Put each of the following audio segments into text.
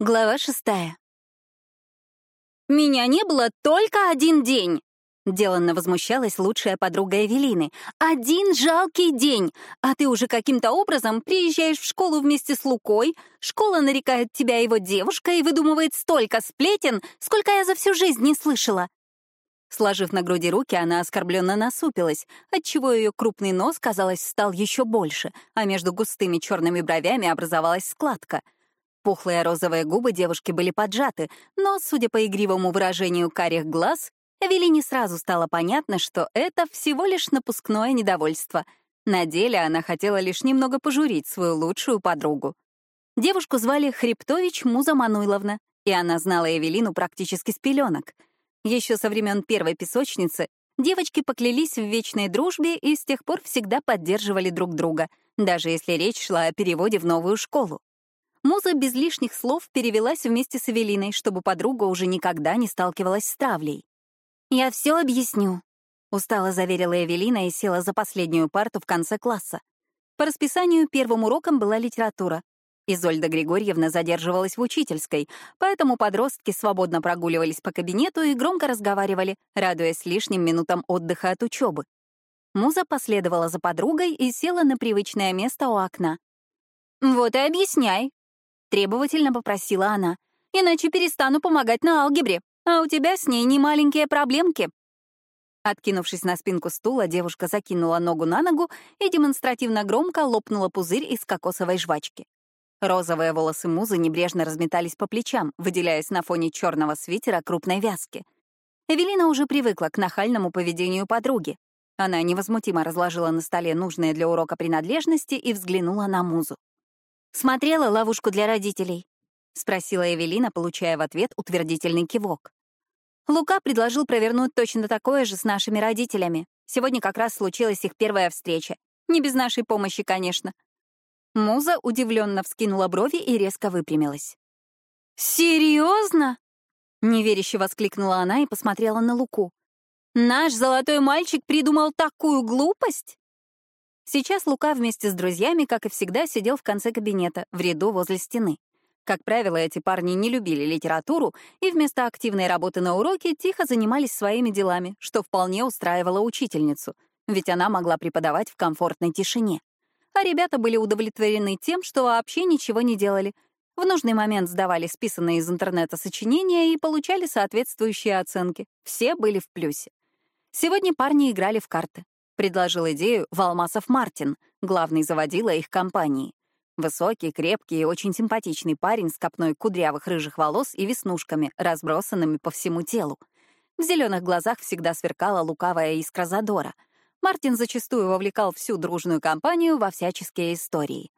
Глава шестая. «Меня не было только один день!» — деланно возмущалась лучшая подруга Эвелины. «Один жалкий день! А ты уже каким-то образом приезжаешь в школу вместе с Лукой, школа нарекает тебя его девушкой и выдумывает столько сплетен, сколько я за всю жизнь не слышала!» Сложив на груди руки, она оскорбленно насупилась, отчего ее крупный нос, казалось, стал еще больше, а между густыми черными бровями образовалась складка — Пухлые розовые губы девушки были поджаты, но, судя по игривому выражению карих глаз, Эвелине сразу стало понятно, что это всего лишь напускное недовольство. На деле она хотела лишь немного пожурить свою лучшую подругу. Девушку звали Хребтович Муза Мануйловна, и она знала Эвелину практически с пеленок. Еще со времен первой песочницы девочки поклялись в вечной дружбе и с тех пор всегда поддерживали друг друга, даже если речь шла о переводе в новую школу. Муза без лишних слов перевелась вместе с Эвелиной, чтобы подруга уже никогда не сталкивалась с травлей. «Я все объясню», — устало заверила Эвелина и села за последнюю парту в конце класса. По расписанию первым уроком была литература. Изольда Григорьевна задерживалась в учительской, поэтому подростки свободно прогуливались по кабинету и громко разговаривали, радуясь лишним минутам отдыха от учебы. Муза последовала за подругой и села на привычное место у окна. «Вот и объясняй», Требовательно попросила она. «Иначе перестану помогать на алгебре, а у тебя с ней не маленькие проблемки». Откинувшись на спинку стула, девушка закинула ногу на ногу и демонстративно громко лопнула пузырь из кокосовой жвачки. Розовые волосы музы небрежно разметались по плечам, выделяясь на фоне черного свитера крупной вязки. Эвелина уже привыкла к нахальному поведению подруги. Она невозмутимо разложила на столе нужные для урока принадлежности и взглянула на музу. «Смотрела ловушку для родителей?» — спросила Эвелина, получая в ответ утвердительный кивок. Лука предложил провернуть точно такое же с нашими родителями. Сегодня как раз случилась их первая встреча. Не без нашей помощи, конечно. Муза удивленно вскинула брови и резко выпрямилась. «Серьезно?» — неверяще воскликнула она и посмотрела на Луку. «Наш золотой мальчик придумал такую глупость?» Сейчас Лука вместе с друзьями, как и всегда, сидел в конце кабинета, в ряду возле стены. Как правило, эти парни не любили литературу и вместо активной работы на уроке тихо занимались своими делами, что вполне устраивало учительницу, ведь она могла преподавать в комфортной тишине. А ребята были удовлетворены тем, что вообще ничего не делали. В нужный момент сдавали списанные из интернета сочинения и получали соответствующие оценки. Все были в плюсе. Сегодня парни играли в карты. Предложил идею Валмасов Мартин, главный заводила их компании. Высокий, крепкий и очень симпатичный парень с копной кудрявых рыжих волос и веснушками, разбросанными по всему телу. В зеленых глазах всегда сверкала лукавая искра задора. Мартин зачастую вовлекал всю дружную компанию во всяческие истории.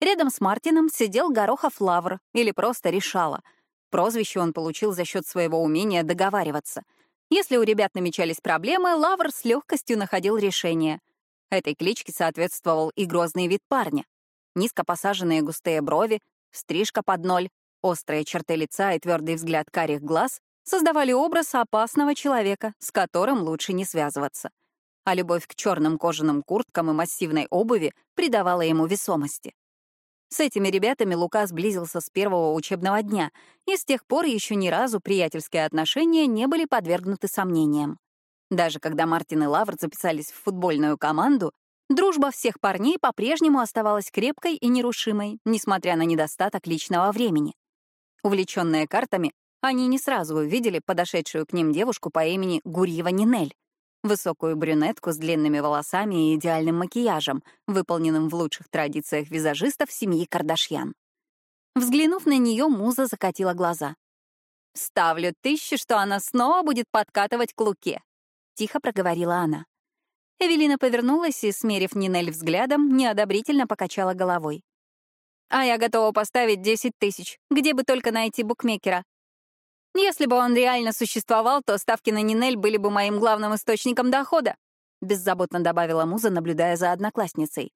Рядом с Мартином сидел Горохов Лавр, или просто Решала. Прозвище он получил за счет своего умения договариваться — если у ребят намечались проблемы, Лавр с легкостью находил решение. Этой кличке соответствовал и грозный вид парня. Низко посаженные густые брови, стрижка под ноль, острые черты лица и твердый взгляд карих глаз создавали образ опасного человека, с которым лучше не связываться. А любовь к черным кожаным курткам и массивной обуви придавала ему весомости. С этими ребятами Лука сблизился с первого учебного дня, и с тех пор еще ни разу приятельские отношения не были подвергнуты сомнениям. Даже когда Мартин и Лавр записались в футбольную команду, дружба всех парней по-прежнему оставалась крепкой и нерушимой, несмотря на недостаток личного времени. Увлеченные картами, они не сразу увидели подошедшую к ним девушку по имени Гурьева Нинель, Высокую брюнетку с длинными волосами и идеальным макияжем, выполненным в лучших традициях визажистов семьи Кардашьян. Взглянув на нее, муза закатила глаза. «Ставлю тысячу, что она снова будет подкатывать к Луке», — тихо проговорила она. Эвелина повернулась и, смерив Нинель взглядом, неодобрительно покачала головой. «А я готова поставить десять тысяч, где бы только найти букмекера. Если бы он реально существовал, то ставки на Нинель были бы моим главным источником дохода», — беззаботно добавила Муза, наблюдая за одноклассницей.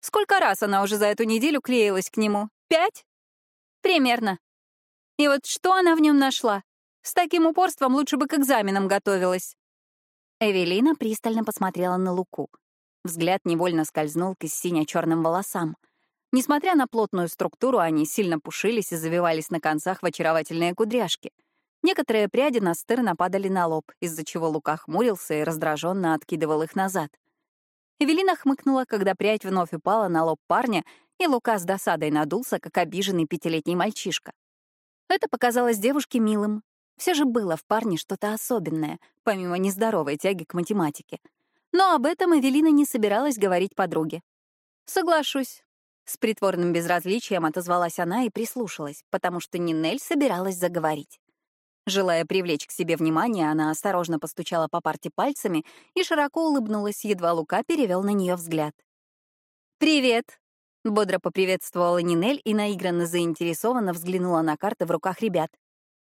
«Сколько раз она уже за эту неделю клеилась к нему? Пять?» «Примерно. И вот что она в нем нашла? С таким упорством лучше бы к экзаменам готовилась». Эвелина пристально посмотрела на Луку. Взгляд невольно скользнул к сине-черным волосам. Несмотря на плотную структуру, они сильно пушились и завивались на концах в очаровательные кудряшки. Некоторые пряди настырно падали на лоб, из-за чего Лука хмурился и раздраженно откидывал их назад. Эвелина хмыкнула, когда прядь вновь упала на лоб парня, и Лука с досадой надулся, как обиженный пятилетний мальчишка. Это показалось девушке милым. Все же было в парне что-то особенное, помимо нездоровой тяги к математике. Но об этом Эвелина не собиралась говорить подруге. «Соглашусь». С притворным безразличием отозвалась она и прислушалась, потому что Нинель собиралась заговорить. Желая привлечь к себе внимание, она осторожно постучала по парте пальцами и широко улыбнулась, едва Лука перевел на нее взгляд. «Привет!» — бодро поприветствовала Нинель и наигранно заинтересованно взглянула на карты в руках ребят.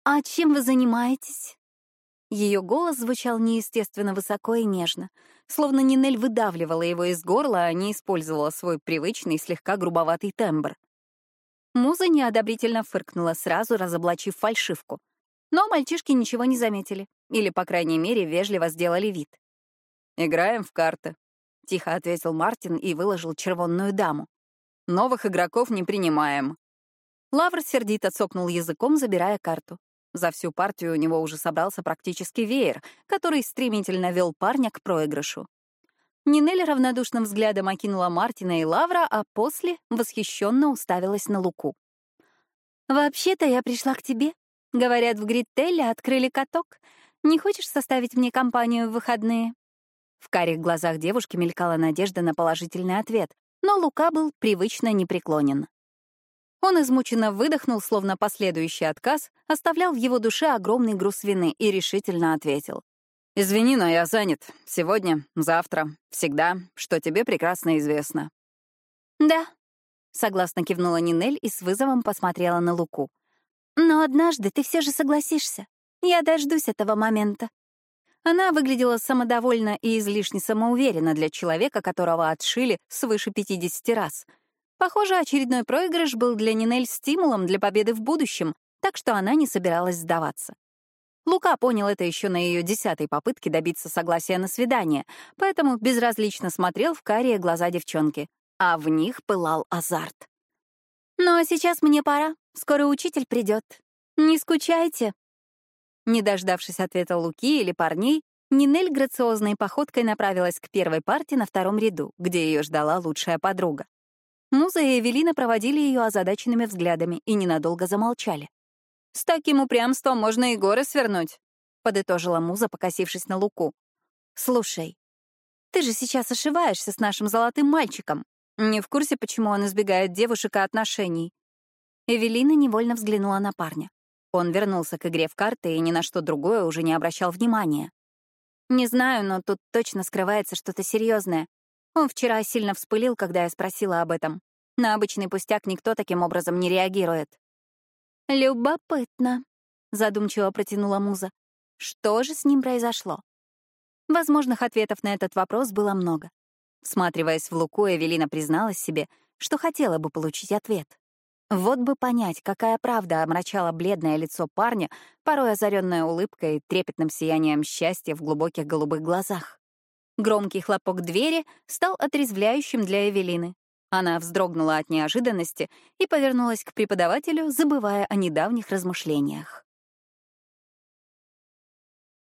«А чем вы занимаетесь?» Ее голос звучал неестественно высоко и нежно, словно Нинель выдавливала его из горла, а не использовала свой привычный, слегка грубоватый тембр. Муза неодобрительно фыркнула, сразу разоблачив фальшивку — но мальчишки ничего не заметили, или, по крайней мере, вежливо сделали вид. «Играем в карты», — тихо ответил Мартин и выложил червонную даму. «Новых игроков не принимаем». Лавр сердито цокнул языком, забирая карту. За всю партию у него уже собрался практически веер, который стремительно вел парня к проигрышу. Нинель равнодушным взглядом окинула Мартина и Лавра, а после восхищенно уставилась на Луку. «Вообще-то я пришла к тебе», Говорят, в Гриттелле открыли каток. Не хочешь составить мне компанию в выходные?» В карих глазах девушки мелькала надежда на положительный ответ, но Лука был привычно непреклонен. Он измученно выдохнул, словно последующий отказ оставлял в его душе огромный груз вины и решительно ответил. «Извини, но я занят. Сегодня, завтра, всегда, что тебе прекрасно известно». «Да», — согласно кивнула Нинель и с вызовом посмотрела на Луку. Но однажды ты все же согласишься. Я дождусь этого момента. Она выглядела самодовольно и излишне самоуверенно для человека, которого отшили свыше 50 раз. Похоже, очередной проигрыш был для Нинель стимулом для победы в будущем, так что она не собиралась сдаваться. Лука понял это еще на ее десятой попытке добиться согласия на свидание, поэтому безразлично смотрел в карие глаза девчонки, а в них пылал азарт. «Ну а сейчас мне пора. Скоро учитель придет. Не скучайте». Не дождавшись ответа Луки или парней, Нинель грациозной походкой направилась к первой парте на втором ряду, где ее ждала лучшая подруга. Муза и Эвелина проводили ее озадаченными взглядами и ненадолго замолчали. «С таким упрямством можно и горы свернуть», — подытожила Муза, покосившись на Луку. «Слушай, ты же сейчас ошиваешься с нашим золотым мальчиком. Не в курсе, почему он избегает девушек и отношений. Эвелина невольно взглянула на парня. Он вернулся к игре в карты и ни на что другое уже не обращал внимания. «Не знаю, но тут точно скрывается что-то серьезное. Он вчера сильно вспылил, когда я спросила об этом. На обычный пустяк никто таким образом не реагирует». «Любопытно», — задумчиво протянула Муза. «Что же с ним произошло?» Возможных ответов на этот вопрос было много. Всматриваясь в Луку, Эвелина призналась себе, что хотела бы получить ответ. Вот бы понять, какая правда омрачала бледное лицо парня, порой озаренное улыбкой и трепетным сиянием счастья в глубоких голубых глазах. Громкий хлопок двери стал отрезвляющим для Эвелины. Она вздрогнула от неожиданности и повернулась к преподавателю, забывая о недавних размышлениях.